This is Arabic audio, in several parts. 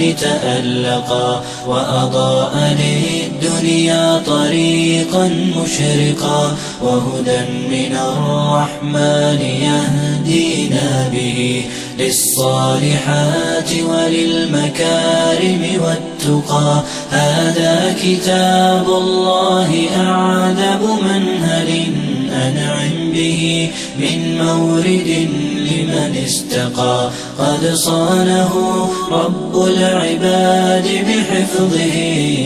تألقا وأضاء للدنيا طريقا مشرقا وهدى من الرحمن يهدينا به للصالحات وللمكارم والتقى. هذا كتاب الله أعذب منهل أنعم به من مورد لمن استقى. قد صانه رب العباد بحفظه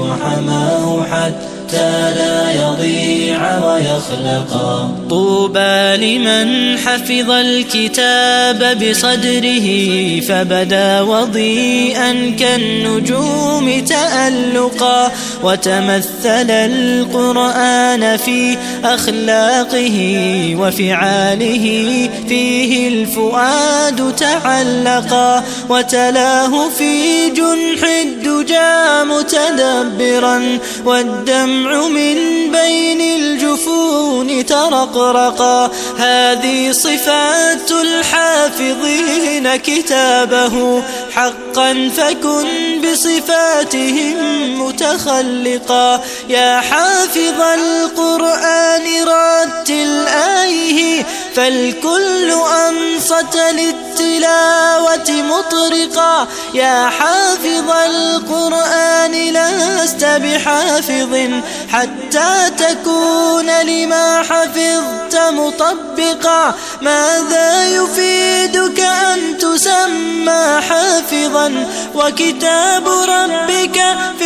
وحماه حتى لا يضيع ويخلقا. طوبى لمن حفظ الكتاب بصدره فبدا وضيئا كالنجوم تألقا. وتمثل القرآن في أخلاقه وفعاله فيه الفؤاد تعلقا. وتلاه في جنح الدجى متدبرا والدم الدمع من ترقرقا. هذه صفات الحافظين كتابه. حقا فكن بصفاتهم متخلقا. يا حافظ القرآن رتل آيه فالكل أنصت للتلاوة مطرقا. يا حافظ القرآن لست بحافظ حتى تكون لما حفظت مطبقا. ماذا يفيدك أن تسمى حافظا؟ وكتاب ربك في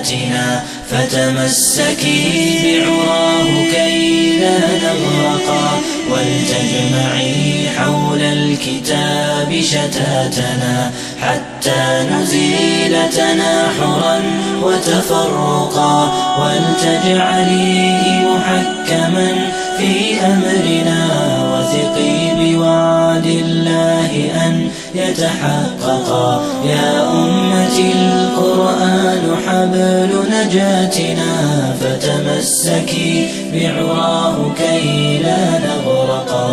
نجاتنا فتمسكي بعراه كي لا نغرقا ولتجمعي حول الكتاب شتاتنا حتى نزيل تناحرا وتفرقا ولتجعليه محكما في أمرنا وثقي بوعد الله أن يتحققا يا أمتي القرآن حبل نجاتنا فتمسكي بعراه كي لا نغرقا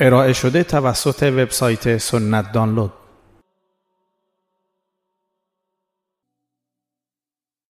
ارائه شده توسط وبسایت سنت دانلود.